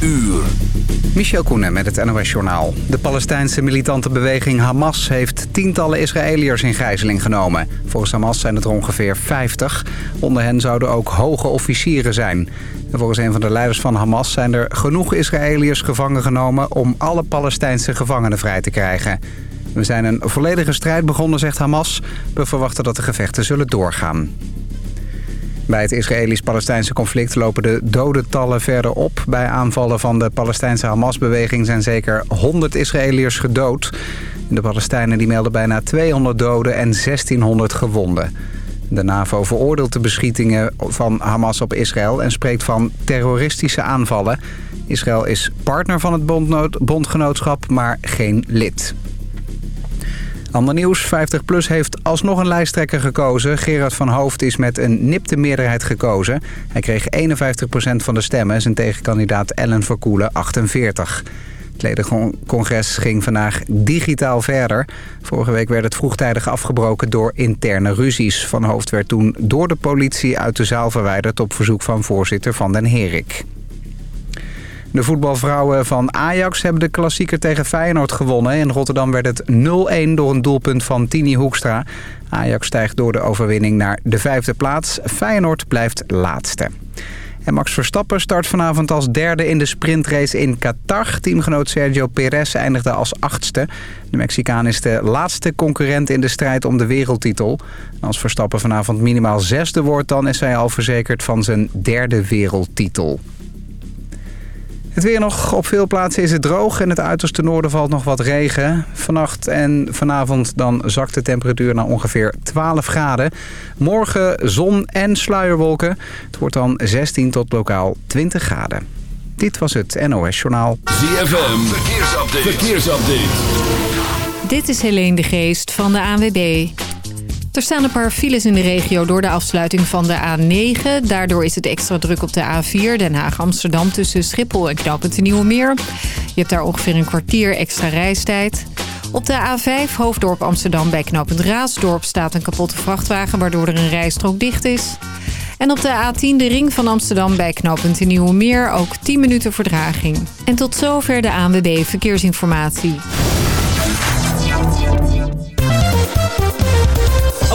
uur. Michel Koenen met het NOS-journaal. De Palestijnse militante beweging Hamas heeft tientallen Israëliërs in gijzeling genomen. Volgens Hamas zijn het er ongeveer 50. Onder hen zouden ook hoge officieren zijn. En volgens een van de leiders van Hamas zijn er genoeg Israëliërs gevangen genomen... om alle Palestijnse gevangenen vrij te krijgen. We zijn een volledige strijd begonnen, zegt Hamas. We verwachten dat de gevechten zullen doorgaan. Bij het Israëlisch-Palestijnse conflict lopen de dodentallen verder op. Bij aanvallen van de Palestijnse Hamas-beweging zijn zeker 100 Israëliërs gedood. De Palestijnen die melden bijna 200 doden en 1600 gewonden. De NAVO veroordeelt de beschietingen van Hamas op Israël en spreekt van terroristische aanvallen. Israël is partner van het bondgenootschap, maar geen lid. Ander nieuws, 50PLUS heeft alsnog een lijsttrekker gekozen. Gerard van Hoofd is met een nipte meerderheid gekozen. Hij kreeg 51% van de stemmen, zijn tegenkandidaat Ellen Verkoelen 48. Het ledencongres ging vandaag digitaal verder. Vorige week werd het vroegtijdig afgebroken door interne ruzies. Van Hoofd werd toen door de politie uit de zaal verwijderd... op verzoek van voorzitter Van den Herik. De voetbalvrouwen van Ajax hebben de klassieker tegen Feyenoord gewonnen. In Rotterdam werd het 0-1 door een doelpunt van Tini Hoekstra. Ajax stijgt door de overwinning naar de vijfde plaats. Feyenoord blijft laatste. En Max Verstappen start vanavond als derde in de sprintrace in Qatar. Teamgenoot Sergio Perez eindigde als achtste. De Mexicaan is de laatste concurrent in de strijd om de wereldtitel. Als Verstappen vanavond minimaal zesde wordt... dan is hij al verzekerd van zijn derde wereldtitel. Het weer nog. Op veel plaatsen is het droog. In het uiterste noorden valt nog wat regen. Vannacht en vanavond dan zakt de temperatuur naar ongeveer 12 graden. Morgen zon en sluierwolken. Het wordt dan 16 tot lokaal 20 graden. Dit was het NOS Journaal. ZFM. Verkeersupdate. Verkeersupdate. Dit is Helene de Geest van de ANWB. Er staan een paar files in de regio door de afsluiting van de A9. Daardoor is het extra druk op de A4 Den Haag-Amsterdam tussen Schiphol en Knoopend Nieuwe Meer. Je hebt daar ongeveer een kwartier extra reistijd. Op de A5 Hoofddorp Amsterdam bij knooppunt Raasdorp staat een kapotte vrachtwagen... waardoor er een rijstrook dicht is. En op de A10 de ring van Amsterdam bij knooppunt de Nieuwe Meer ook 10 minuten verdraging. En tot zover de ANWB Verkeersinformatie.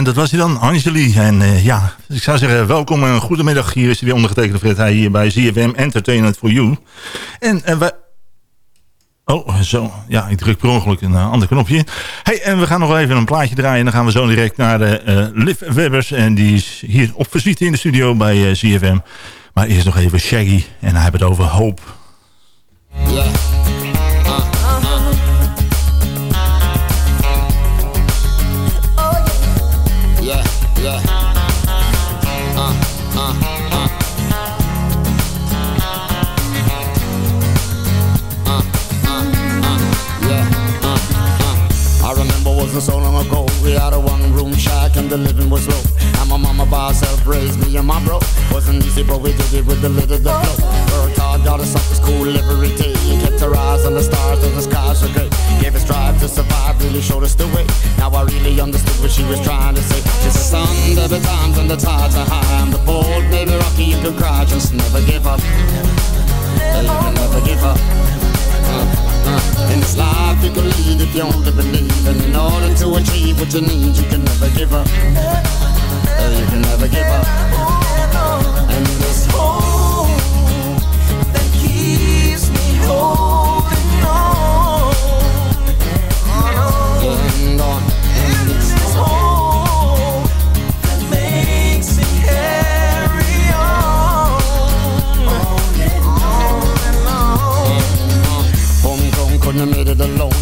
En dat was hij dan, Angeli. En uh, ja, ik zou zeggen, welkom en goedemiddag. Hier is hij weer ondergetekende Fred hier bij ZFM Entertainment for You. En uh, wij... Oh, zo. Ja, ik druk per ongeluk een uh, ander knopje. Hey, en we gaan nog even een plaatje draaien. En dan gaan we zo direct naar de Liv Webbers. En die is hier op visite in de studio bij ZFM. Maar eerst nog even Shaggy. En hij heeft het over hoop. Ja. Wasn't so long ago. We had a one room shack and the living was low. And my mama by herself raised me and my bro. Wasn't easy, but we did it with the little the flow. Worked hard, got us up to school every day. Kept our eyes on the stars of the skies were great. Gave us drive to survive, really showed us the way. Now I really understood what she was trying to say. Just a sun, be times when the tides are high. And the bold, maybe rocky, you can cry, just never give up. Never give up. Uh. Uh, in this life you can lead if you only believe. And in order to achieve what you need You can never give up. Uh, You can never give up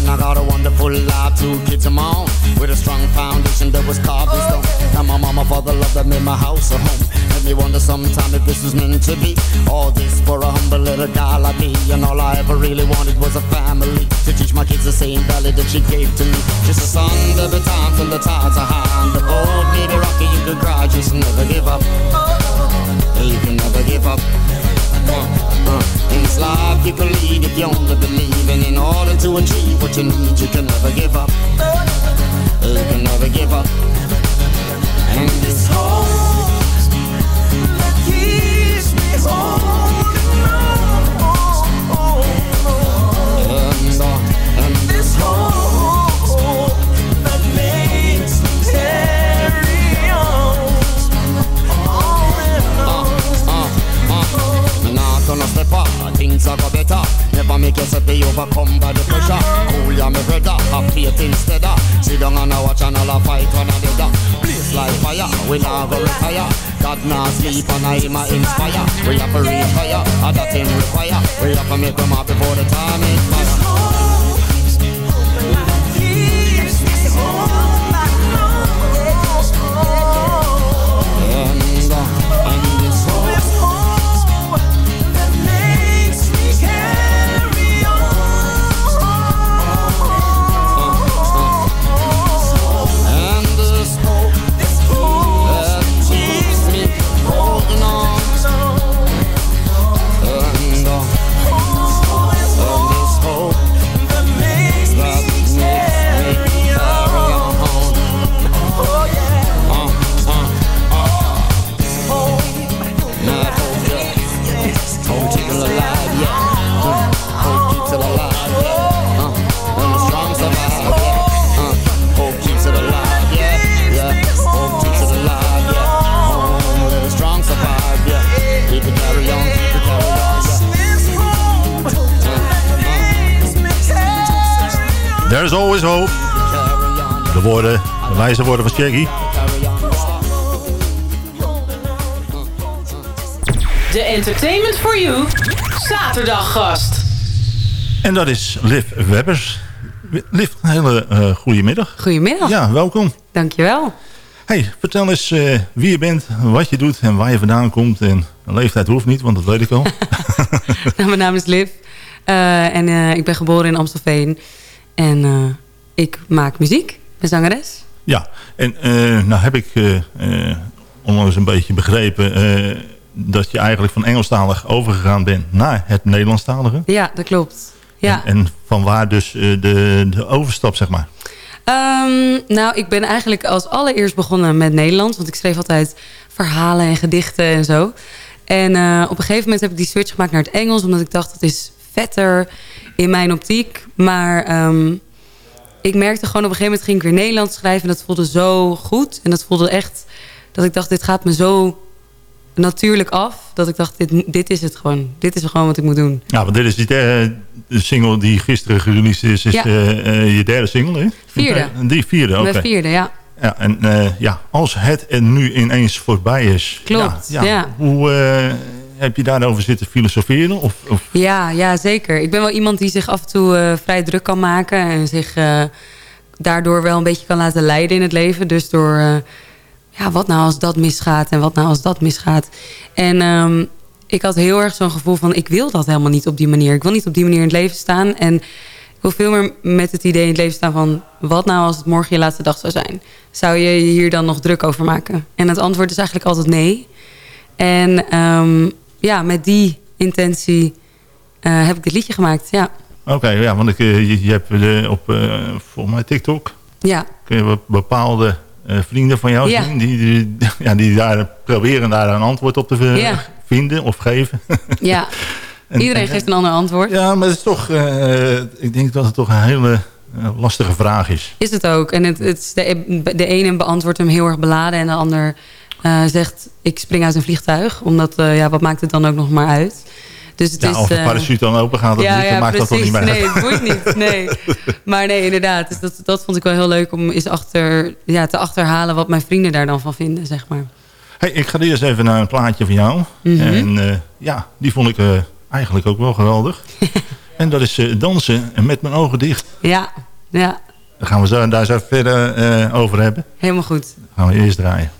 I got a wonderful life, two kids of my own. With a strong foundation that was carved in stone. Now my mama, father, love that made my house a home. Made me wonder sometime if this was meant to be. All this for a humble little guy like me. And all I ever really wanted was a family. To teach my kids the same value that she gave to me. Just a son, there be times when the tides are high. And the old baby rocky, you could cry, just never give up. What you need You can never give up. You can never give up. And this hope That keeps me holding on. And, uh, and this hope That makes me carry on. Uh, uh, uh, gonna step up, things are go better. Never make yourself be overcome by pressure. Cool ya, my brother, have faith instead. Sit down and I watch another fight on another. Place like fire, we now go retire. God now sleep and I ma inspire. We have to reach fire, other thing require. We have to make them up before the time is There's always hope. De woorden, de wijze woorden van Shaggy. De Entertainment for You zaterdag gast. En dat is Liv Webbers. Liv, een hele uh, goede middag. Goedemiddag, Ja, welkom. dankjewel. Hey, vertel eens eh, wie je bent, wat je doet en waar je vandaan komt. En leeftijd hoeft niet, want dat weet ik al. Nou, mijn naam is Liv eh, en eh, ik ben geboren in Amstelveen. En eh, ik maak muziek, ben zangeres. ja, en eh, nou heb ik eh, onlangs een beetje begrepen... dat je eigenlijk van Engelstalig overgegaan bent naar het Nederlandstalige. Ja, dat klopt. Ja. En, en van waar dus de, de overstap, zeg maar. Ehm, nou, ik ben eigenlijk als allereerst begonnen met Nederlands. Want ik schreef altijd verhalen en gedichten en zo. En op een gegeven moment heb ik die switch gemaakt naar het Engels. Omdat ik dacht, dat is vetter in mijn optiek. Maar ehm, ik merkte gewoon op een gegeven moment ging ik weer Nederlands schrijven. En dat voelde zo goed. En dat voelde echt dat ik dacht, dit gaat me zo natuurlijk af. Dat ik dacht, dit, dit is het gewoon. Dit is gewoon wat ik moet doen. Ja, want dit is die derde, single die gisteren gereleased is. is Ja. eh, je derde single, hè? Vierde. Die vierde, oké. Mijn vierde, ja. Ja, en eh, ja, als het er nu ineens voorbij is. Klopt, Ja, ja. Hoe eh, heb je daarover zitten filosoferen? Of, of Ja, ja, zeker. Ik ben wel iemand die zich af en toe eh, vrij druk kan maken. En zich eh, daardoor wel een beetje kan laten leiden in het leven. Dus door, eh, ja, wat nou als dat misgaat en wat nou als dat misgaat. En ehm, ik had heel erg zo'n gevoel van, ik wil dat helemaal niet op die manier. Ik wil niet op die manier in het leven staan. En ik wil veel meer met het idee in het leven staan van... wat nou als het morgen je laatste dag zou zijn? Zou je je hier dan nog druk over maken? En het antwoord is eigenlijk altijd nee. En ehm, ja, met die intentie eh, heb ik dit liedje gemaakt. Ja, Oké, ja, want ik, eh, je, je hebt eh, op eh, volgens mij TikTok ja, kun je be- bepaalde vrienden van jou Ja. zien die, die, ja, die daar proberen daar een antwoord op te Ja. vinden of geven. ja. En- Iedereen en- geeft een ander antwoord. Ja, maar het is toch, ik denk dat het toch een hele lastige vraag is. Is het ook. En het, het de, de ene beantwoordt hem heel erg beladen... en de ander eh, zegt, ik spring uit een vliegtuig. Omdat, eh, ja, wat maakt het dan ook nog maar uit? Dus het Ja, is, of de eh, parachute dan open gaat, dat, ja, niet, dan ja, maakt dat toch niet meer. Nee, het boeit niet. Nee. Maar nee, inderdaad. Dus dat, dat vond ik wel heel leuk om eens achter, ja, te achterhalen... wat mijn vrienden daar dan van vinden, zeg maar. Hey, ik ga eerst even naar een plaatje van jou. Mhm. En ja, die vond ik eigenlijk ook wel geweldig. en dat is dansen en met mijn ogen dicht. Ja, ja, Dan gaan we zo, daar zo verder over hebben. helemaal goed. Dan gaan we eerst draaien.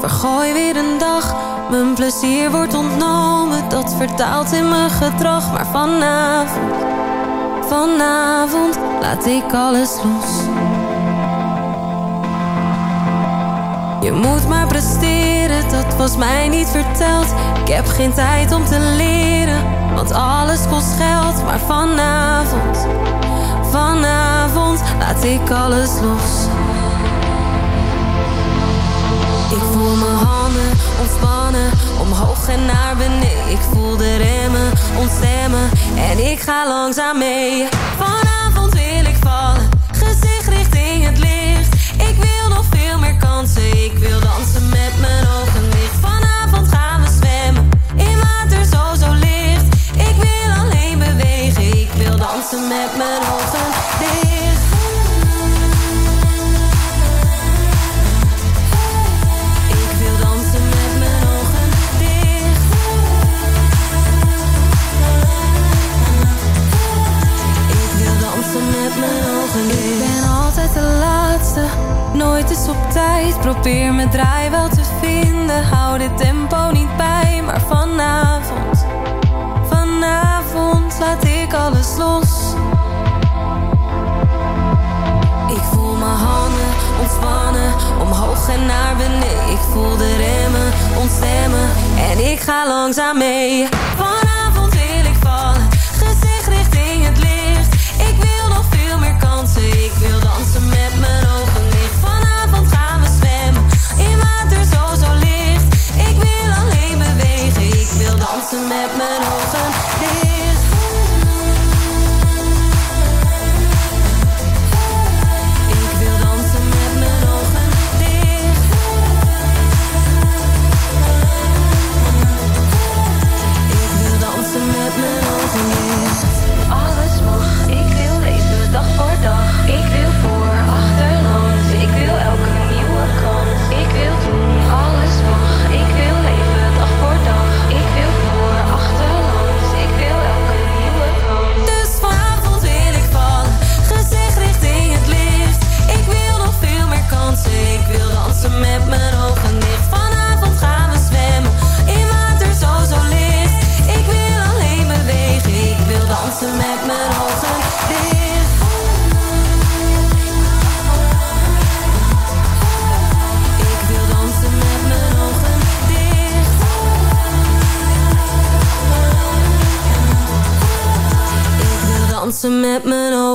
Vergooi weer een dag. Mijn plezier wordt ontnomen, dat vertaalt in mijn gedrag. Maar vanavond, vanavond laat ik alles los. Je moet maar presteren, dat was mij niet verteld. Ik heb geen tijd om te leren, want alles kost geld. Maar vanavond, vanavond laat ik alles los. Ik voel mijn handen ontspannen, omhoog en naar beneden. Ik voel de remmen ontstemmen en ik ga langzaam mee. Vanavond wil ik vallen, gezicht richting het licht. Ik wil nog veel meer kansen, ik wil dansen met mijn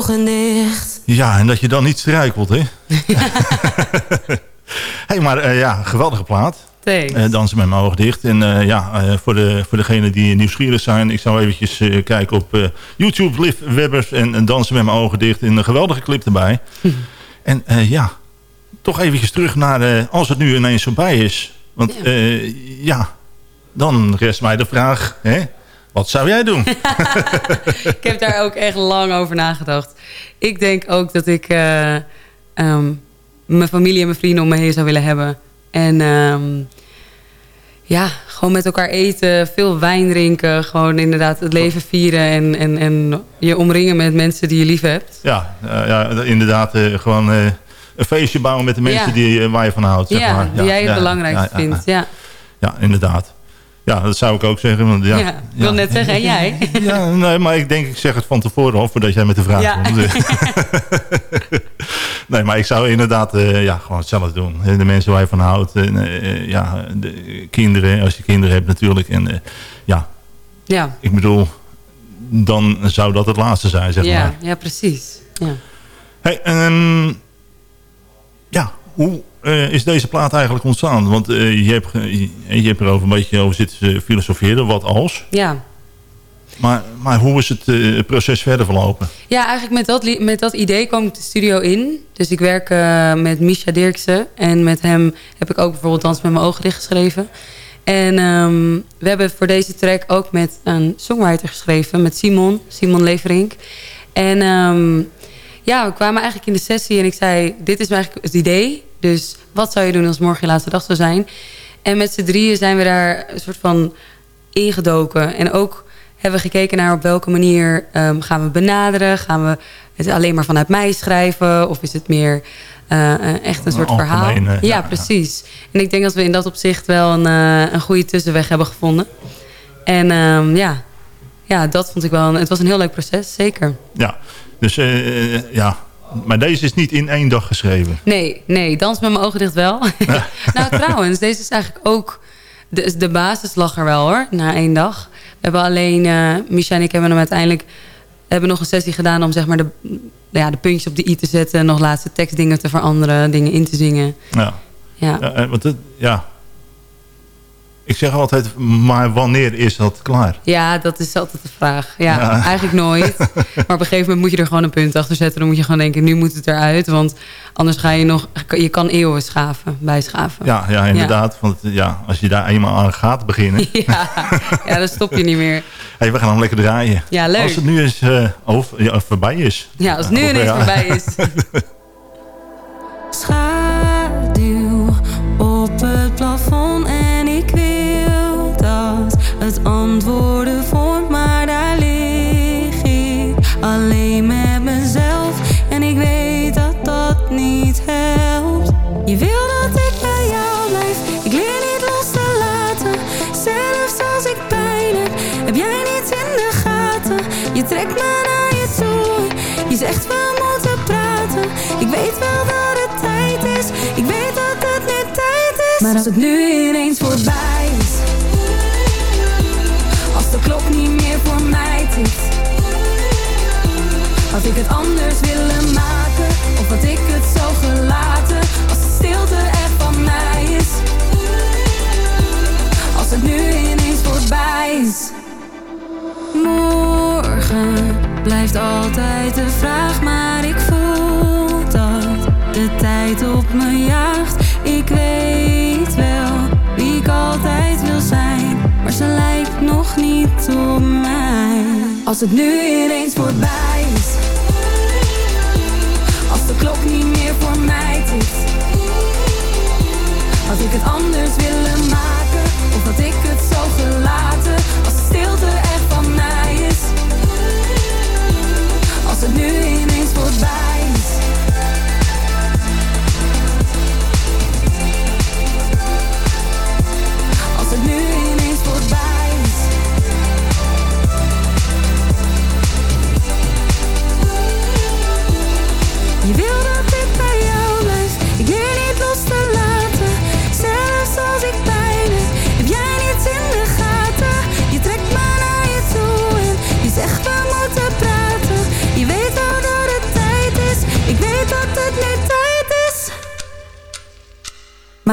ogen dicht. Ja, en dat je dan niet struikelt, hè? hey, maar eh, ja, geweldige plaat. Eh, dansen met mijn ogen dicht. En eh, ja, eh, voor, de, voor degenen die nieuwsgierig zijn... ik zou eventjes kijken op YouTube, Liv Webbers... En, en dansen met mijn ogen dicht. En een geweldige clip erbij. en eh, ja, toch eventjes terug naar... als het nu ineens voorbij is. Want ja, ja dan rest mij de vraag... Hè, wat zou jij doen? ik heb daar ook echt lang over nagedacht. Ik denk ook dat ik eh, ehm, mijn familie en mijn vrienden om me heen zou willen hebben. En ehm, ja, gewoon met elkaar eten, veel wijn drinken. Gewoon inderdaad het leven vieren en, en, en je omringen met mensen die je lief hebt. ja, eh, ja, inderdaad, eh, gewoon een feestje bouwen met de mensen Ja. die, waar je van houdt. Zeg ja, maar. die jij het ja, belangrijkste ja, ja, vindt. Ja. Ja, inderdaad. Ja, dat zou ik ook zeggen. Want ja, Ja, ik wil net zeggen, en jij? Ja, nee, maar ik denk, ik zeg het van tevoren al, voordat jij met de vraag Ja. komt. nee, maar ik zou inderdaad eh, ja, gewoon hetzelfde doen. Eh, De mensen waar je van houdt. En, eh, ja, de kinderen, als je kinderen hebt natuurlijk. En ja, Ja, ik bedoel, dan zou dat het laatste zijn, zeg ja, maar. ja precies. Ja. Hey, ehm, ja, hoe eh, is deze plaat eigenlijk ontstaan? Want eh, je, hebt, je, je hebt erover een beetje over zitten filosoferen, wat als. ja. Maar, maar hoe is het eh, proces verder verlopen? Ja, eigenlijk met dat, met dat idee kwam ik de studio in. Dus ik werk met Misha Dirksen. En met hem heb ik ook bijvoorbeeld Dans met mijn ogen dicht geschreven. En ehm, we hebben voor deze track ook met een songwriter geschreven. Met Simon, Simon Leverink. En ehm, ja, we kwamen eigenlijk in de sessie en ik zei... dit is eigenlijk het idee. Dus wat zou je doen als morgen je laatste dag zou zijn? En met z'n drieën zijn we daar een soort van ingedoken. En ook hebben we gekeken naar op welke manier ehm, gaan we benaderen. Gaan we het alleen maar vanuit mij schrijven? Of is het meer eh, echt een soort verhaal? ja, ja, ja. precies. En ik denk dat we in dat opzicht wel een, eh, een goede tussenweg hebben gevonden. En ehm, ja. ja, dat vond ik wel... Een, het was een heel leuk proces, zeker. Ja, dus eh, ja. Maar deze is niet in één dag geschreven. Nee, nee, dans met mijn ogen dicht wel. nou, trouwens, deze is eigenlijk ook... De, de basis lag er wel hoor, na één dag. We hebben alleen... eh Micha en ik hebben hem uiteindelijk... hebben nog een sessie gedaan om zeg maar de, ja, de puntjes op de i te zetten... nog laatste tekstdingen te veranderen, dingen in te zingen. Ja. Ja, Ja, eh, want het, ja. Ik zeg altijd, maar wanneer is dat klaar? ja dat is altijd de vraag. Ja, Ja. eigenlijk nooit. Maar op een gegeven moment moet je er gewoon een punt achter zetten. Dan moet je gewoon denken, nu moet het eruit. Want anders ga je nog... Je kan eeuwen schaven, bijschaven. Ja, ja inderdaad. Want ja, als je daar eenmaal aan gaat beginnen... Ja, ja, dan stop je niet meer. hey, we gaan hem lekker draaien. Ja, leuk. Als het nu eens eh, over, ja, voorbij is. Ja, als het nu ineens ja. voorbij is. Zegt we moeten praten, ik weet wel dat het tijd is, ik weet dat het nu tijd is. Maar als het nu ineens voorbij is, als de klok niet meer voor mij tikt, had ik het anders willen maken, of had ik het zo gelaten, als de stilte echt van mij is. Als het nu ineens voorbij is. Morgen blijft altijd de vraag, maar ik voel dat de tijd op me jaagt. Ik weet wel wie ik altijd wil zijn, maar ze lijkt nog niet op mij. Als het nu ineens voorbij is, als de klok niet meer voor mij tikt, had ik het anders willen maken, of had ik het zo gelaten,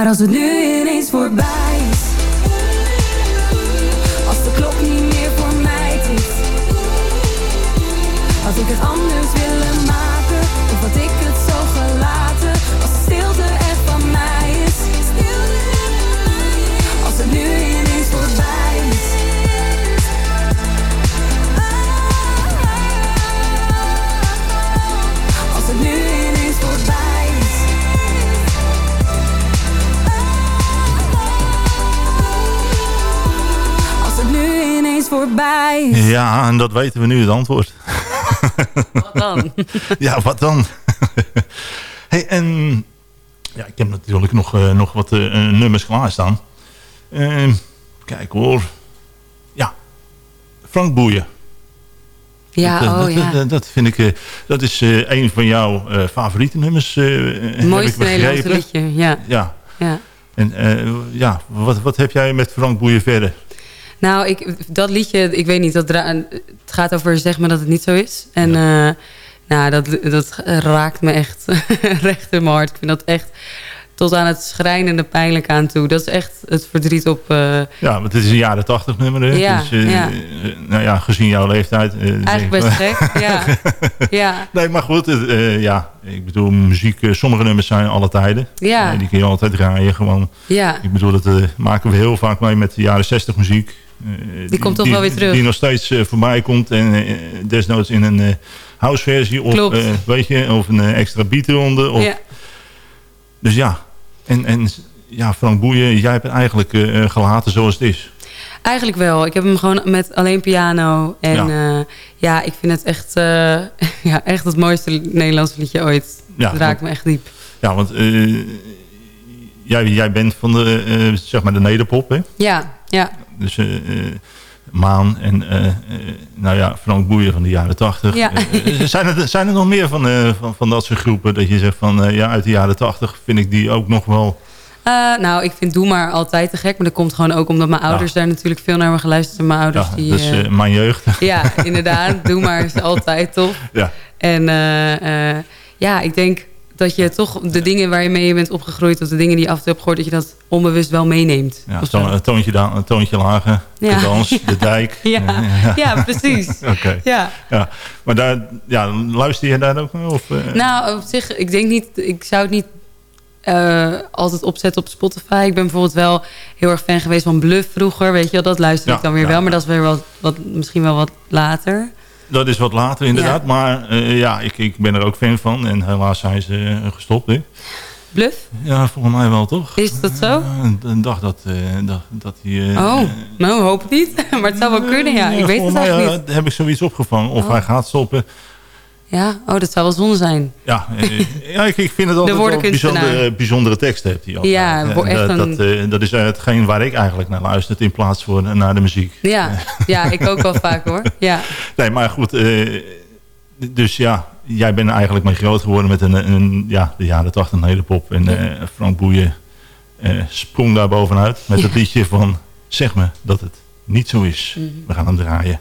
Maar als het nu ineens voorbij Ja, en dat weten we nu het antwoord. Wat dan? ja, wat dan? hey, en ja, ik heb natuurlijk nog, eh, nog wat eh, eh, nummers klaarstaan. Ehm kijk hoor. Ja, Frank Boeien. Ja, dat, oh dat, ja. dat, dat vind ik, dat is een van jouw favoriete nummers. Mooiste Nederlandse liedje, ja. Ja. ja. En ja, wat, wat heb jij met Frank Boeien verder? Nou, ik, dat liedje, ik weet niet, dat het gaat over zeg maar dat het niet zo is. En eh, nou, dat, dat raakt me echt recht in mijn hart. Ik vind dat echt tot aan het schrijnende pijnlijk aan toe. Dat is echt het verdriet op... eh, Ja, want het is een jaren tachtig nummer. Hè? Ja, dus, eh, ja. nou ja, gezien jouw leeftijd. eigenlijk best gek, ja. ja. Nee, maar goed, ja, ik bedoel, muziek, sommige nummers zijn alle tijden. Ja. Die kun je altijd draaien, gewoon. Ja. Ik bedoel, dat maken we heel vaak mee met de jaren 60 muziek. Eh, komt toch wel weer terug. Die nog steeds eh, voorbij komt en eh, desnoods in een houseversie of, weet je, of een extra beat eronder. Of, ja. Dus ja, en, en ja, Frank Boeien, jij hebt het eigenlijk gelaten zoals het is. Eigenlijk wel. Ik heb hem gewoon met alleen piano. En Ja. ja, ja ik vind het echt, ja, echt het mooiste Nederlandse liedje ooit. Ja, het raakt me echt diep. Ja, want jij, jij bent van de, zeg maar de nederpop, hè? Ja, ja. Dus eh, eh, Maan en eh, nou ja, Frank Boeien van de jaren tachtig. Ja. Zijn, er, zijn er nog meer van, van, van dat soort groepen dat je zegt van ja, uit de jaren tachtig vind ik die ook nog wel... Nou, ik vind Doe Maar altijd te gek. Maar dat komt gewoon ook omdat mijn ouders daar natuurlijk veel naar hebben geluisterd. En mijn ouders Ja, die... eh, mijn jeugd. ja, inderdaad. Doe Maar is altijd tof. ja. En ja, ik denk dat je toch de dingen waar je mee bent opgegroeid... of de dingen die je af en toe hebt gehoord... dat je dat onbewust wel meeneemt. Ja, een toontje, da- een toontje lager, Ja. de dans, de dijk. Ja, ja, precies. Oké. Ja. Ja. Maar daar, ja, luister je daar ook naar? Of, eh? Nou, op zich, ik denk niet... Ik zou het niet eh, altijd opzetten op Spotify. Ik ben bijvoorbeeld wel heel erg fan geweest van Bluff vroeger. Weet je wel, dat luister ik dan weer wel. Maar dat is weer wat, wat, misschien wel wat later. Dat is wat later inderdaad. Maar eh, ja, ik, ik ben er ook fan van. En helaas zijn ze eh, gestopt. Hè? Bluff? Ja, volgens mij wel toch? Is dat zo? Een dag dat, eh, dat, dat hij... Oh, nou, hoop het niet. maar het zou wel kunnen, ja. Ik weet het eigenlijk niet. heb ik zoiets opgevangen. Of Oh. hij gaat stoppen. Ja, oh, dat zou wel zonde zijn. Ja, eh, ja ik, ik vind het altijd wel bijzondere, bijzondere teksten heeft hij altijd. Ja, Eh, echt dat, een- dat, eh, dat is eh, hetgeen waar ik eigenlijk naar luister in plaats van naar de muziek. Ja, ja ik ook wel vaak hoor. Ja. Nee, maar goed. eh, dus ja, jij bent eigenlijk mee groot geworden met een, een ja, de jaren 80 nederpop. En eh, Frank Boeien eh, sprong daar bovenuit met het liedje van zeg me dat het niet zo is. Mhm. We gaan hem draaien.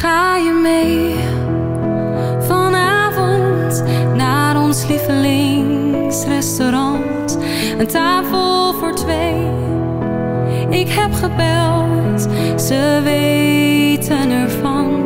Ga je mee vanavond naar ons lievelingsrestaurant? Een tafel voor twee. Ik heb gebeld, ze weten ervan.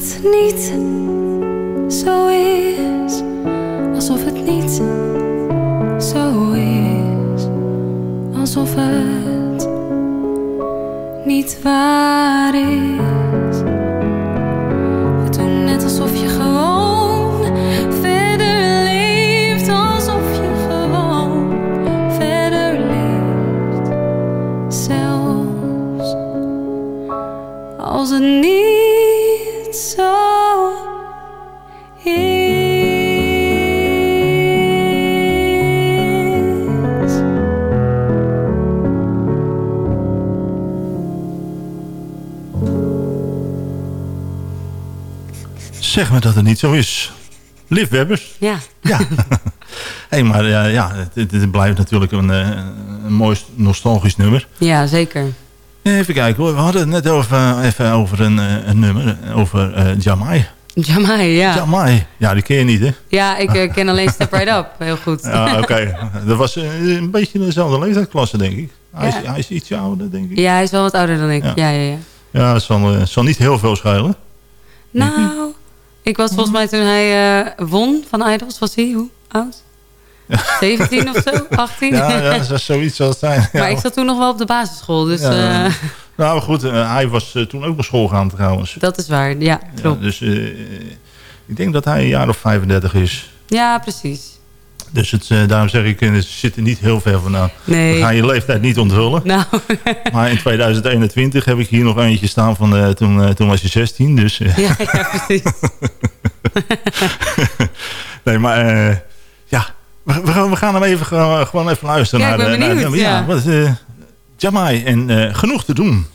Het niet Zeg me dat het niet zo is. Liv Webbers. Ja. Ja. hey, maar ja, ja het, het blijft natuurlijk een, eh, een mooi nostalgisch nummer. ja, zeker. Even kijken hoor. We hadden het net over, even over een, eh, een nummer. Over eh Jamai. Jamai, ja. Jamai. Ja, die ken je niet hè? Ja, ik eh, ken alleen Step Right Up. Heel goed. Ja, oké. Dat was eh, een beetje dezelfde leeftijdsklasse, denk ik. Hij, is, hij is iets ouder, denk ik. Ja, hij is wel wat ouder dan ik. Ja. Ja, ja, ja. Ja, het zal, eh, zal niet heel veel schelen. Nou, ik was volgens mij toen hij eh, won van Idols, was hij hoe oud? 17 of zo? 18? Ja, ja dat zou zoiets zal het zijn. Ja. Maar ik zat toen nog wel op de basisschool, dus Ja. eh, Nou goed, eh, hij was toen ook naar school gaan trouwens. dat is waar. Ja, Ja, klopt. dus ik denk dat hij een jaar of 35 is. Ja, precies. Dus het, eh, daarom zeg ik, eh, ze zitten niet heel ver vandaan. We gaan je leeftijd niet onthullen. Nou, Maar in 2021 heb ik hier nog eentje staan van eh, toen, toen was je 16. Dus ja, ja, precies. nee, maar ja, we, we, gaan- we gaan hem even, gewoon, even luisteren. Ja, naar, naar- ja. wat, Jamai en genoeg te doen.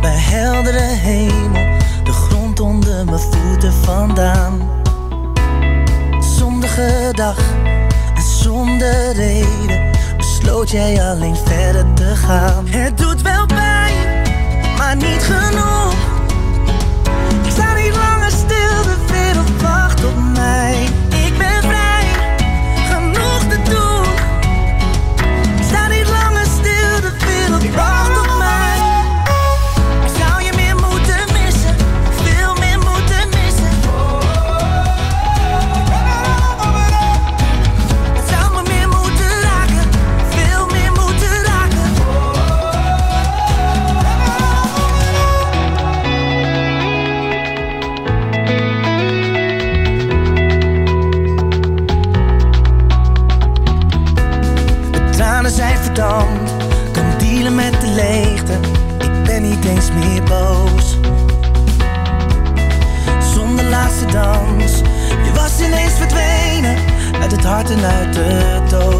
Bij heldere hemel, de grond onder mijn voeten vandaan. Zondige dag en zonder reden besloot jij alleen verder te gaan. Het doet wel pijn, maar niet genoeg. Je was ineens verdwenen uit het hart en uit het oog.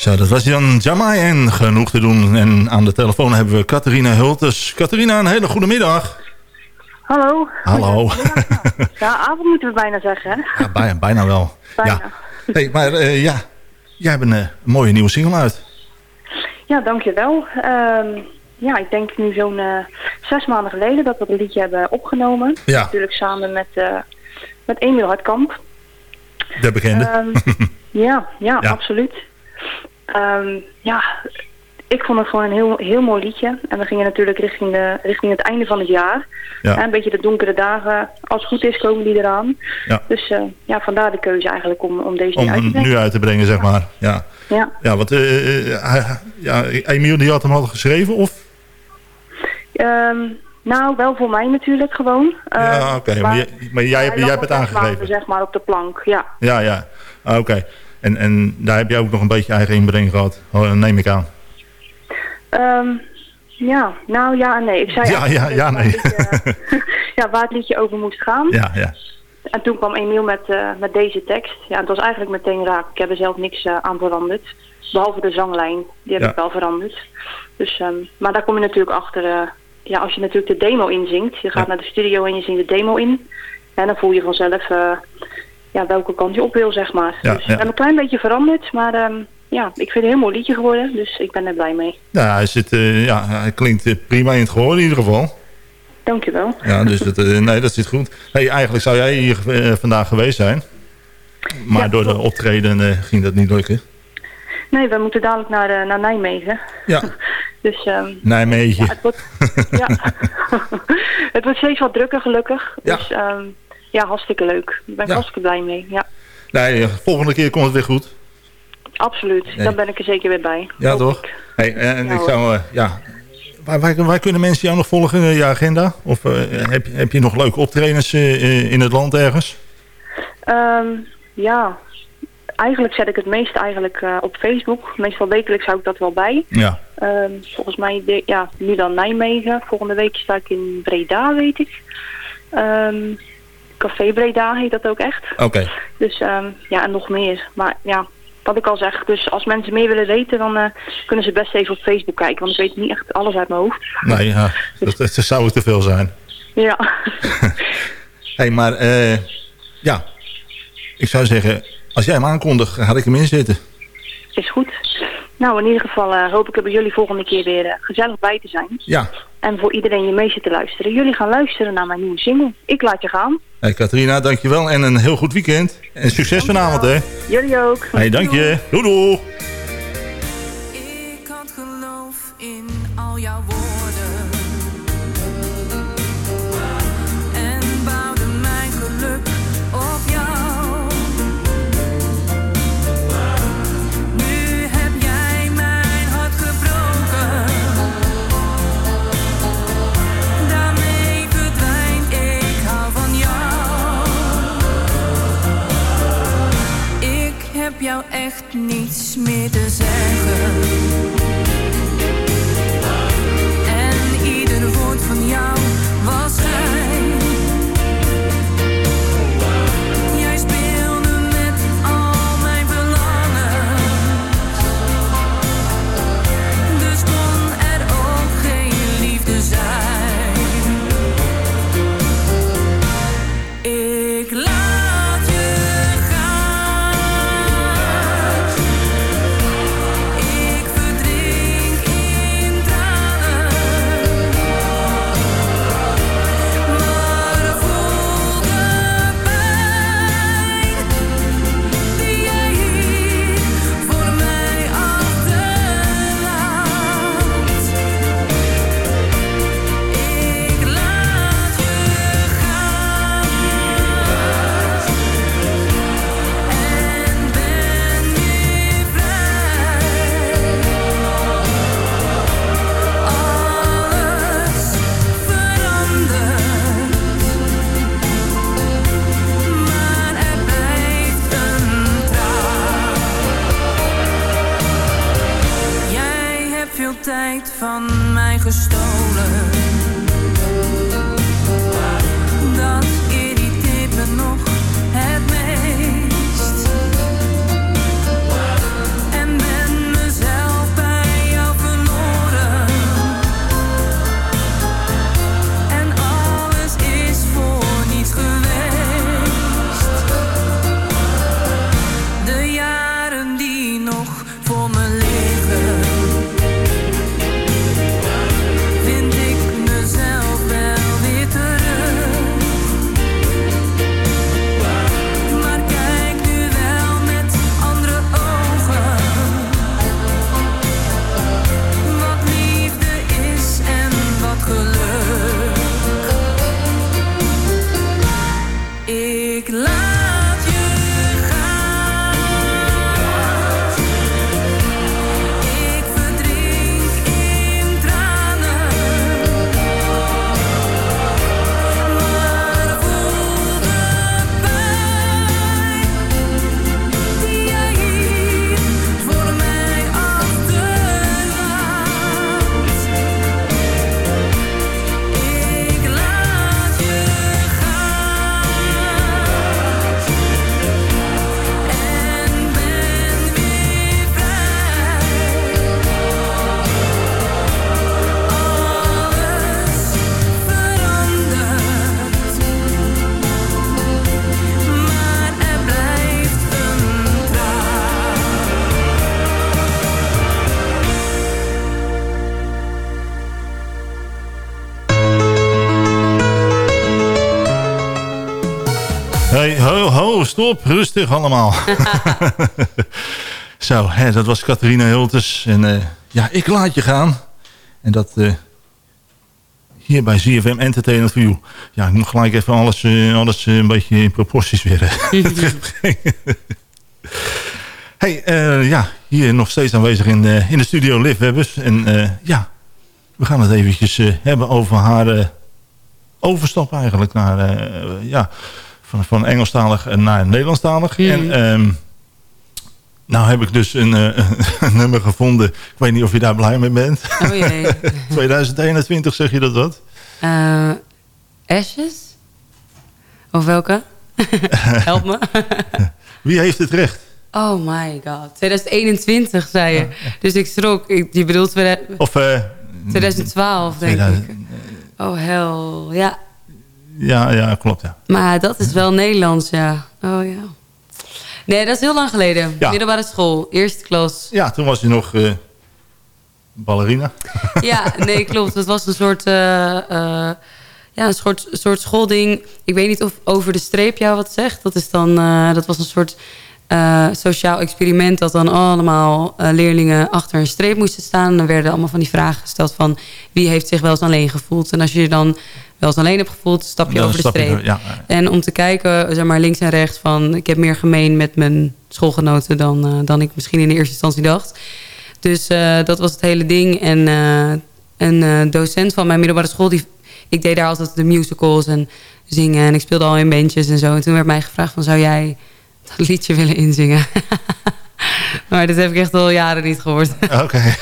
Zo, dat was Jan Jamai en genoeg te doen. En aan de telefoon hebben we Catharina Hultes. Catharina, een hele goede middag. Hallo. Hallo. Ja, avond moeten we bijna zeggen, hè? Ja, bijna, bijna wel. Bijna. Ja. Hey, maar eh, ja, jij hebt een, eh, een mooie nieuwe single uit. Ja, dankjewel. Ehm ja, ik denk nu zo'n eh, zes maanden geleden dat we het liedje hebben opgenomen. Ja. Natuurlijk samen met, met Emiel Hartkamp. De bekende. Ehm, ja, ja, Ja. absoluut. Ehm, ja, ik vond het gewoon een heel, heel mooi liedje. En we gingen natuurlijk richting, de, richting het einde van het jaar. Ja. Een beetje de donkere dagen, als het goed is, komen die eraan. Ja. Dus eh, ja, vandaar de keuze eigenlijk om, om deze Om nu uit te brengen. nu uit te brengen, zeg maar. Ja, Ja. ja want eh, eh, hij- ja, Emiel die had hem al geschreven, of? Ehm, nou, wel voor mij natuurlijk gewoon. ja, oké. Maar, jij- maar jij, hebt- lag jij hebt het maanden, aangegeven. zeg maar op de plank, ja. Ja, ja. Ah, oké. En, en daar heb jij ook nog een beetje eigen inbreng gehad, neem ik aan. Ehm, ja, nou ja en nee. Ik zei Ja, ja, ja, waar nee. het liedje- ja, waar het liedje over moest gaan. Ja, ja. En toen kwam Emiel met, eh, met deze tekst. Ja, het was eigenlijk meteen raak. Ik heb er zelf niks eh, aan veranderd. Behalve de zanglijn, die heb Ja. ik wel veranderd. Dus, ehm, maar daar kom je natuurlijk achter. eh, ja, als je natuurlijk de demo inzingt. Je gaat Ja. naar de studio en je zingt de demo in. En dan voel je vanzelf eh, ja, welke kant je op wil, zeg maar. Ja, dus ja. ik heb een klein beetje veranderd. Maar ehm, ja, ik vind het een heel mooi liedje geworden. Dus ik ben er blij mee. Ja, hij, zit, eh, ja, hij klinkt eh, prima in het gehoor in ieder geval. Dankjewel. Ja, dus dat, eh, nee, dat zit goed. Hey, eigenlijk zou jij hier vandaag geweest zijn. Maar Ja, door de optreden ging dat niet lukken. Nee, we moeten dadelijk naar, naar Nijmegen. Ja, Dus ehm, Nijmegen. Ja, het wordt, ja. het wordt steeds wat drukker gelukkig. Ja. Dus ehm, ja, hartstikke leuk. Daar ben ik hartstikke blij mee. Ja, Nee, eh, volgende keer komt het weer goed. absoluut. Nee. Dan ben ik er zeker weer bij. Ja, toch? ik. Hey, en Ja, ik zou, eh, ja... Waar, waar, waar kunnen mensen jou nog volgen, eh, je agenda? Of eh, heb, je- heb je nog leuke optredens eh, eh, in het land ergens? Ehm, ja, eigenlijk zet ik het meest eigenlijk eh, op Facebook. Meestal wekelijks hou ik dat wel bij. Ja. Ehm, volgens mij, de, ja, nu dan Nijmegen. Volgende week sta ik in Breda, weet ik. Ehm, Café Breda heet dat ook echt. Oké. Dus ehm, ja, en nog meer. Maar ja, wat ik al zeg, dus als mensen meer willen weten, dan eh, kunnen ze best even op Facebook kijken. Want ik weet niet echt alles uit mijn hoofd. Nee, ja, dat, dat zou te veel zijn. Ja, hey, maar eh, ja, ik zou zeggen, als jij hem aankondigt, ga ik hem inzetten. Is goed. Nou, in ieder geval eh, hoop ik er bij jullie volgende keer weer eh, gezellig bij te zijn. Ja. En voor iedereen die mee zit te luisteren. Jullie gaan luisteren naar mijn nieuwe single. Ik laat je gaan. Hey, Katrina, dankjewel en een heel goed weekend. En succes vanavond, hè. Jullie ook. Hey, dank je. Doei doei. Jou echt niets meer te zeggen. En ieder woord van jou stop. Rustig allemaal. Zo, hè, dat was Catharina Hilters. En eh, ja, ik laat je gaan. En dat eh, hier bij ZFM Entertainment You. Ja, ik moet gelijk even alles, eh, alles een beetje in proporties weer hey, ja, hier nog steeds aanwezig in, de in de studio Liv Webbers. En ja, we gaan het eventjes hebben over haar overstap eigenlijk naar... ja, van, van Engelstalig naar Nederlandstalig. En ehm, nou heb ik dus een, eh, een nummer gevonden. Ik weet niet of je daar blij mee bent. Oh jee. 2021 zeg je dat wat? Eh, Ashes? Of welke? Help me. Wie heeft het recht? Oh my god. 2021 zei je. Dus ik schrok. Ik, je bedoelt Of, eh, 2012 denk 2000 ik. Oh hel. Ja. Ja, ja, klopt ja. Maar dat is wel Nederlands, ja. Oh ja. Nee, dat is heel lang geleden. Ja. Middelbare school. Eerste klas. Ja, toen was je nog eh, ballerina. Ja, nee, klopt. Het was een soort, eh, ja, een soort, soort schoolding. Ik weet niet of over de streep jou wat zegt. Dat, is dan, dat was een soort eh, sociaal experiment... dat dan allemaal eh, leerlingen achter een streep moesten staan. En dan werden allemaal van die vragen gesteld van... wie heeft zich wel eens alleen gevoeld? En als je je dan wel eens alleen hebt gevoeld, stap je Dan over de stap streep. ja. En om te kijken, zeg maar links en rechts van... ik heb meer gemeen met mijn schoolgenoten dan, eh, dan ik misschien in de eerste instantie dacht. Dus dat was het hele ding. En een docent van mijn middelbare school... Die, ik deed daar altijd de musicals en zingen. En ik speelde al in bandjes en zo. En toen werd mij gevraagd van... zou jij dat liedje willen inzingen? maar dat heb ik echt al jaren niet gehoord. Oké.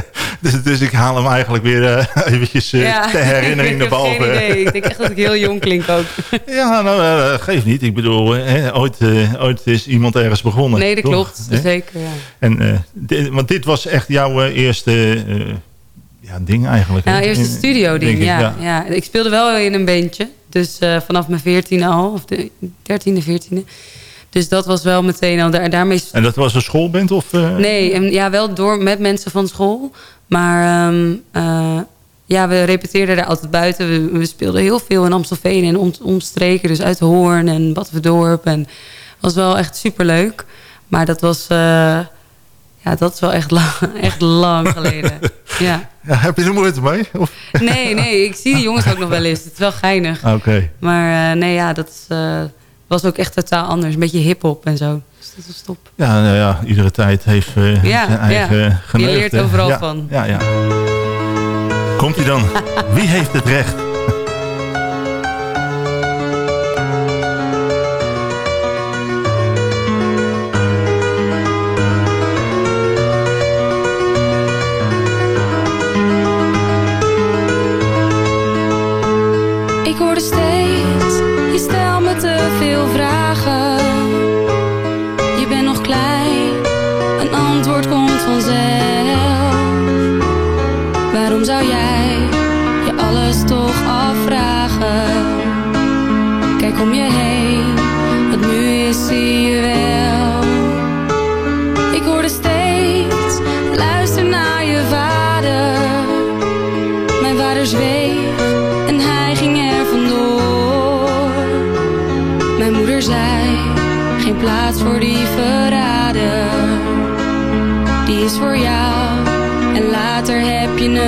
dus, dus ik haal hem eigenlijk weer eh, eventjes eh, ter herinnering ik naar heb boven. geen idee. Ik denk echt dat ik heel jong klink ook. Ja, nou, eh, geeft niet. Ik bedoel, hè, ooit, ooit is iemand ergens begonnen. Nee, dat toch? klopt. Hè? Zeker, ja. En, dit, want dit was echt jouw eerste ja, ding eigenlijk. Nou, eerst studio ding, ik, ja, ja. Ik speelde wel in een bandje. Dus vanaf mijn veertiende al. Of de dertiende, veertiende. Dus dat was wel meteen al... Daar, daarmee En dat was een schoolband? Of, eh? Nee, en ja, wel door met mensen van school. Maar ehm, eh, ja, we repeteerden daar altijd buiten. We, we speelden heel veel in Amstelveen en om, omstreken. Dus uit Hoorn en Badverdorp. En was wel echt superleuk. Maar dat was... eh, ja, dat is wel echt lang, echt lang geleden. Ja. Ja, heb je er moeite mee? Of? Nee, nee, ik zie die jongens ook nog wel eens. Het is wel geinig. Oké. Maar eh, nee, ja, dat is, eh, was ook echt totaal anders. Een beetje hip-hop en zo. Dus dat was top. Ja, nou ja, iedere tijd heeft eh, Ja, zijn eigen ja. Je leert overal ja, van. Ja, ja. Komt hij dan? Wie heeft het recht?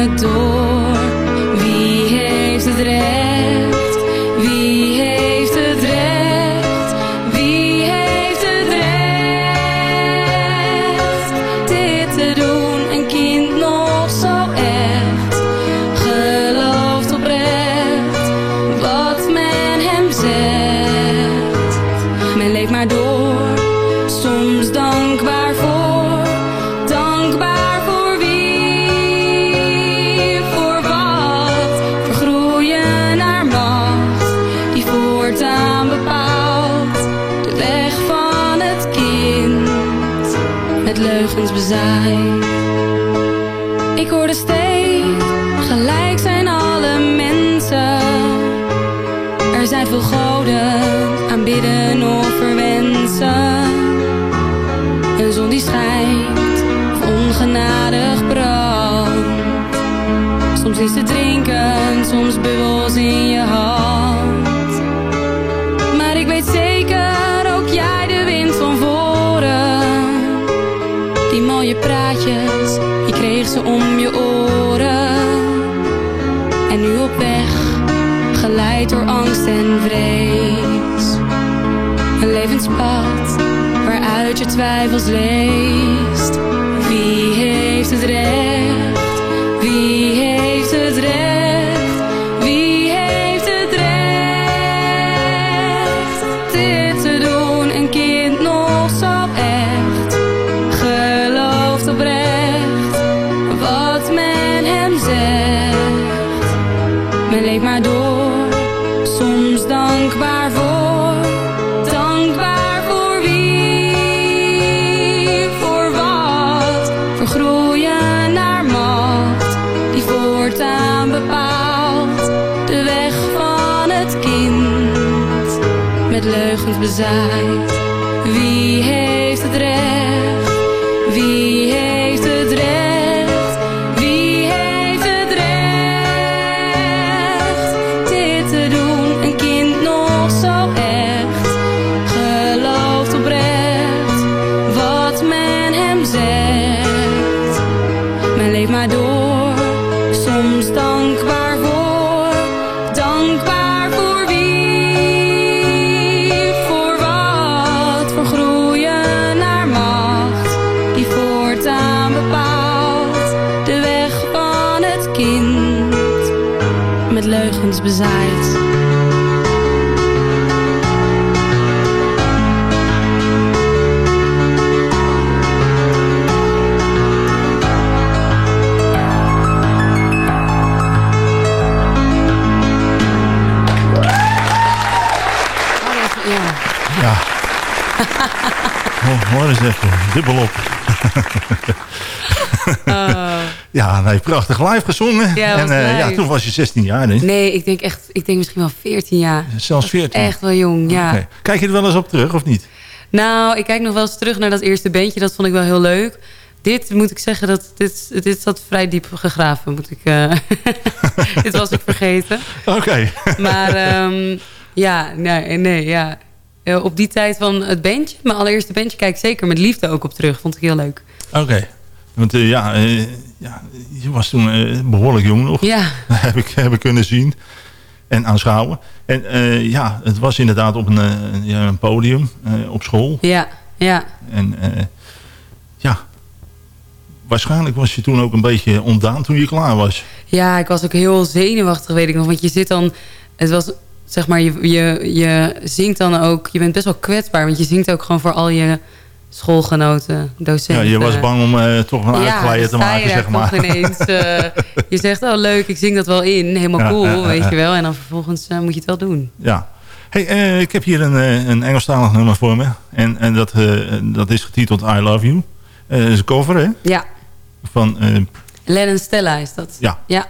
Heb leugens bezaaid. Ik hoorde steeds, gelijk zijn alle mensen. Er zijn veel goden, aanbidden of verwensen. Een zon die schijnt, ongenadig brandt. Soms iets te drinken, soms I was bezaaid. Wie heeft het recht? Wie heeft het recht? Wie heeft het recht? Dit te doen, een kind nog zo echt. Gelooft oprecht wat men hem zegt. Men leeft maar door, soms voor, leugens bezaaid. Ja. Oh, hoor eens even, op. Ja, nee, prachtig live gezongen. Ja, en eh, ja, toen was je 16 jaar, hè? Nee, ik denk echt, ik denk misschien wel 14 jaar. Zelfs 14. Echt wel jong, ja. Kijk je er wel eens op terug, of niet? Nou, ik kijk nog wel eens terug naar dat eerste bandje. Dat vond ik wel heel leuk. Dit moet ik zeggen, dat, dit, dit zat vrij diep gegraven. Moet ik, eh, dit was ik vergeten. Oké. Maar ehm, ja, nee, nee, ja. Eh, Op die tijd van het bandje, mijn allereerste bandje, kijk ik zeker met liefde ook op terug. Vond ik heel leuk. Oké. Want eh, ja, eh, ja, je was toen eh, behoorlijk jong nog. Ja. heb, ik, heb ik kunnen zien en aanschouwen. En ja, het was inderdaad op een, ja, een podium op school. Ja, ja. En ja, waarschijnlijk was je toen ook een beetje ontdaan toen je klaar was. Ja, ik was ook heel zenuwachtig, weet ik nog. Want je zit dan... Het was, zeg maar, je, je, je zingt dan ook... Je bent best wel kwetsbaar, want je zingt ook gewoon voor al je schoolgenoten, Ja, docenten. je was bang om eh, toch een uitglijden te maken, zeg maar. toch ineens. eh, je zegt, oh leuk, ik zing dat wel in. Helemaal Ja, cool, ja, ja, weet ja. je wel. En dan vervolgens eh, moet je het wel doen. Ja. Hey, ik heb hier een, een Engelstalig nummer voor me. En, en dat, dat is getiteld I Love You. Dat is een cover, hè? Ja, Van, Lennon Stella is dat. ja. Ja,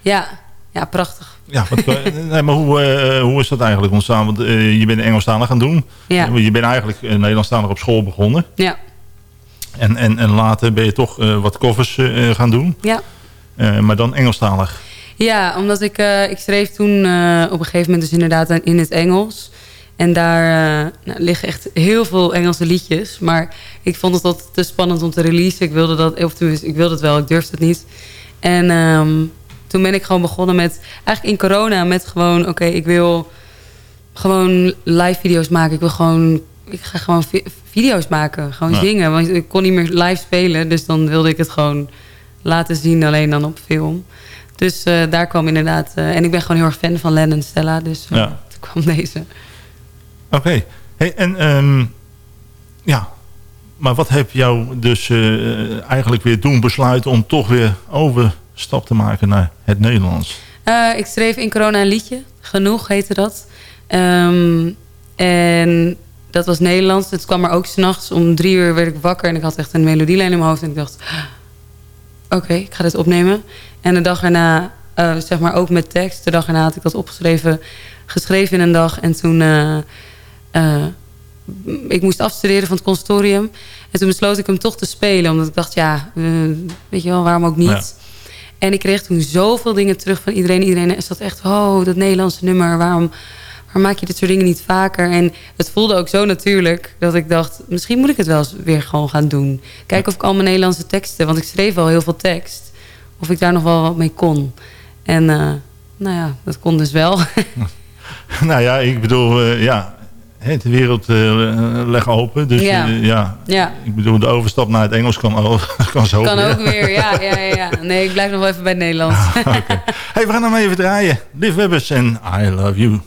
ja, ja prachtig. Ja, wat, eh, nee, maar hoe, eh, hoe is dat eigenlijk ontstaan? Want eh, je bent Engelstalig gaan doen. Ja. Je bent eigenlijk Nederlandstalig op school begonnen. Ja, En, en, en later ben je toch wat covers eh, gaan doen. ja. Maar dan Engelstalig. Ja, omdat ik, ik schreef toen op een gegeven moment dus inderdaad in het Engels. En daar nou, liggen echt heel veel Engelse liedjes. Maar ik vond het altijd te spannend om te releasen. Ik wilde dat, of tenminste, ik wilde het wel, ik durfde het niet. En ehm, toen ben ik gewoon begonnen met, eigenlijk in corona, met gewoon, oké, ik wil gewoon live video's maken. Ik wil gewoon, ik ga gewoon vi- video's maken, gewoon Ja. zingen. Want ik kon niet meer live spelen, dus dan wilde ik het gewoon laten zien, alleen dan op film. Dus eh, daar kwam inderdaad, eh, en ik ben gewoon heel erg fan van Len en Stella, dus eh, Ja. toen kwam deze. Oké. Hey, en ehm, ja, maar wat heb jou dus eigenlijk weer doen besluiten om toch weer overstap te maken naar het Nederlands? Eh, ik schreef in corona een liedje. Genoeg heette dat. Ehm, en dat was Nederlands. Het kwam er ook s'nachts. Om drie uur werd ik wakker. En ik had echt een melodielijn in mijn hoofd. En ik dacht, oké, ik ga dit opnemen. En de dag erna, eh, zeg maar ook met tekst. De dag erna had ik dat opgeschreven. Geschreven in een dag. En toen... eh, ik moest afstuderen van het consortium. En toen besloot ik hem toch te spelen. Omdat ik dacht, ja, weet je wel, waarom ook niet? Ja. En ik kreeg toen zoveel dingen terug van iedereen. Iedereen zat echt, oh, dat Nederlandse nummer. Waarom, waarom maak je dit soort dingen niet vaker? En het voelde ook zo natuurlijk dat ik dacht... misschien moet ik het wel eens weer gewoon gaan doen. Kijken of ik al mijn Nederlandse teksten... want ik schreef al heel veel tekst... of ik daar nog wel wat mee kon. En eh, nou ja, dat kon dus wel. nou ja, ik bedoel, eh, ja, de wereld leg open. Dus Ja. eh, ja, ja, ik bedoel, de overstap naar het Engels kan, ook- kan zo kan weer. ook weer. Ja, ja, ja. Nee, ik blijf nog wel even bij het Nederlands. Hey, we gaan hem even draaien. Liv Webbers en I Love You.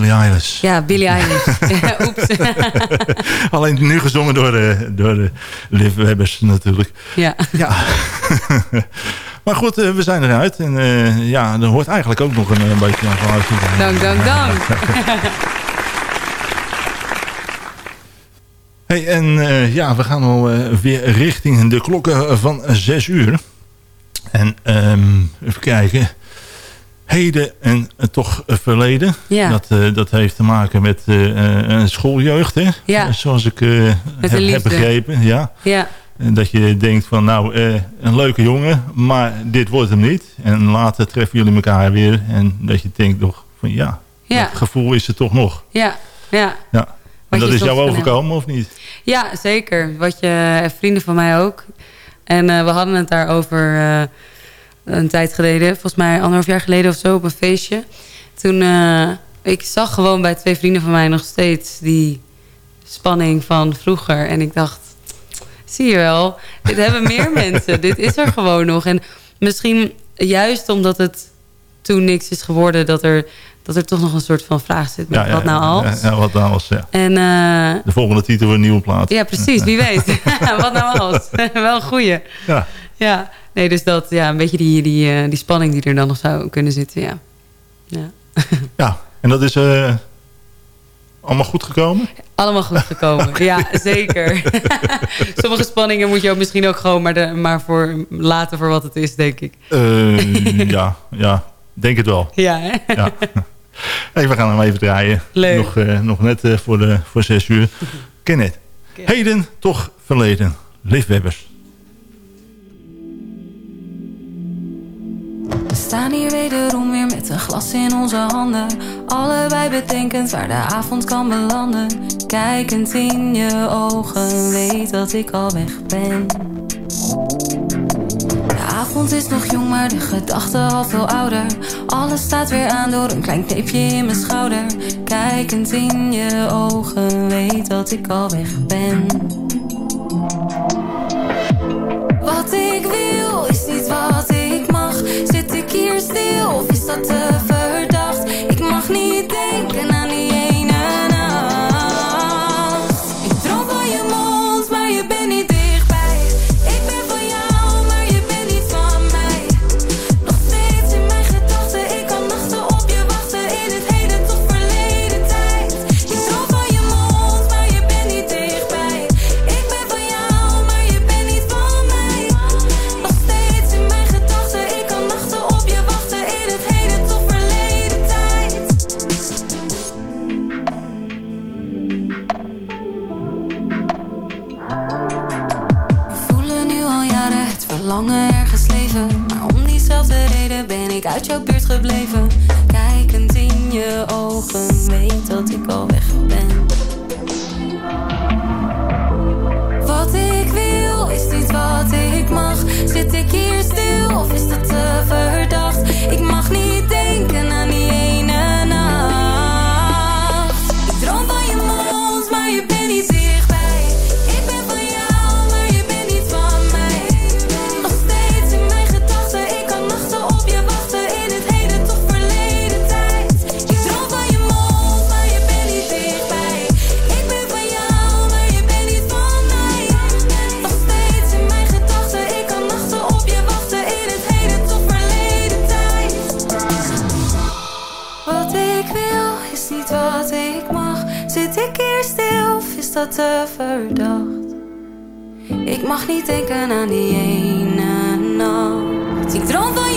Billie Eilish. Ja, Billie Eilish. Oeps. Alleen nu gezongen door, de door de Liv Webbers natuurlijk. Ja. Ja. maar goed, eh, we zijn eruit. En eh, ja, er hoort eigenlijk ook nog een, een beetje aan geluid. Dank, dank, dank. Hey, en eh, ja, we gaan al eh, weer richting de klokken van zes uur. En ehm, even kijken. Heden en eh, toch verleden. Ja. Dat, eh, dat heeft te maken met eh, eh, schooljeugd, hè? Ja. Zoals ik eh, heb, heb begrepen. Ja. Ja, En dat je denkt van, nou, eh, een leuke jongen, maar dit wordt hem niet. En later treffen jullie elkaar weer. En dat je denkt nog van, ja, Ja. dat gevoel is er toch nog. ja, ja. Ja. En dat is jou overkomen, of niet? Ja, zeker. Wat je, eh, vrienden van mij ook. En eh, we hadden het daarover eh een tijd geleden. Volgens mij anderhalf jaar geleden of zo op een feestje. Toen, eh, ik zag gewoon bij twee vrienden van mij nog steeds die spanning van vroeger. En ik dacht, zie je wel, dit hebben meer mensen. Dit is er gewoon nog. En misschien juist omdat het toen niks is geworden... dat er dat er toch nog een soort van vraag zit. Met Ja, ja, wat nou als? Ja, ja, wat nou als, ja. En eh, De volgende titel voor een nieuwe plaat. ja, precies, wie weet. wat nou als? Wel een goeie. Ja. Ja, nee, dus dat, ja, een beetje die, die, eh, die spanning die er dan nog zou kunnen zitten, ja. Ja. Ja, en dat is eh, allemaal goed gekomen? Allemaal goed gekomen, ja, zeker. Sommige spanningen moet je ook misschien ook gewoon maar, de, maar voor laten voor wat het is, denk ik. Ja, ja, denk het wel. Ja, hè? Ja. Hey, we gaan hem even draaien. Leuk. Nog, eh, nog net eh, voor, de, voor zes uur. Kenneth. Heden, toch verleden. Liv Webbers. We staan hier wederom weer met een glas in onze handen. Allebei bedenkend waar de avond kan belanden. Kijkend in je ogen, weet dat ik al weg ben. Avond is nog jong, maar de gedachte al veel ouder. Alles staat weer aan door een klein kneepje in mijn schouder. Kijkend in je ogen, weet dat ik al weg ben. Wat ik wil is niet wat ik mag. Zit ik hier stil of is dat te verdacht? Ik mag niet ik uit jouw buurt gebleven. Kijkend in je ogen, weet dat ik al weg ben. Wat ik wil is niet wat ik mag. Te verdacht? Ik mag niet denken aan die ene nacht. Ik droom van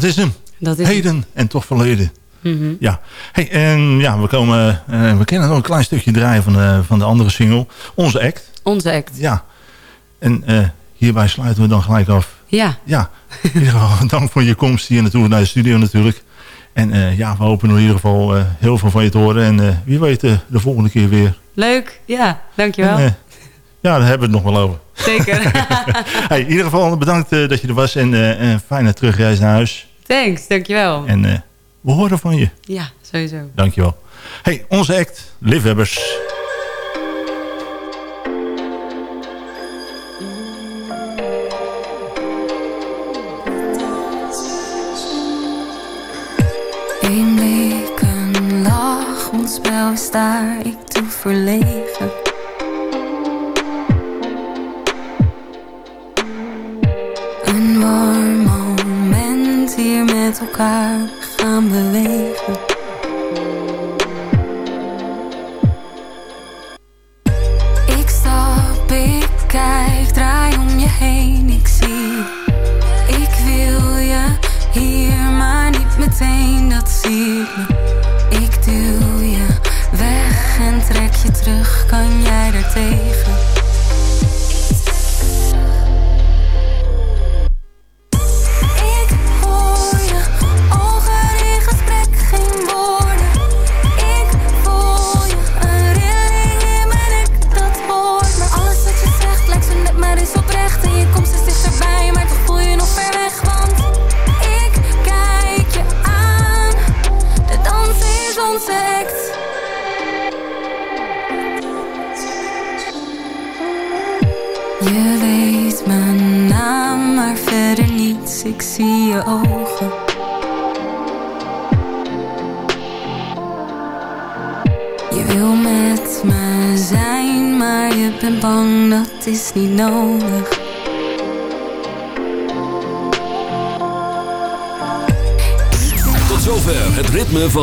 dat is hem. Dat is Heden en toch verleden. Mhm. Ja, hey, en ja, we, komen, eh, we kennen nog een klein stukje draaien van de, van de andere single. Onze act. Onze act. Ja. En eh, hierbij sluiten we dan gelijk af. Ja. Ja, in ieder geval dank voor je komst hier naartoe naar de studio natuurlijk. En eh, ja, we hopen in ieder geval eh, heel veel van je te horen. En eh, wie weet eh, de volgende keer weer. Leuk, ja, dankjewel. En, eh, ja, daar hebben we het nog wel over. Zeker. hey, in ieder geval bedankt eh, dat je er was. En eh, een fijne terugreis naar huis. Thanks, dankjewel. En eh, we horen van je. Ja, sowieso. Dankjewel. Hey, onze act, Liefhebbers. Eén week een lach, ons spel is daar, ik doe verlegen. Elkaar gaan bewegen.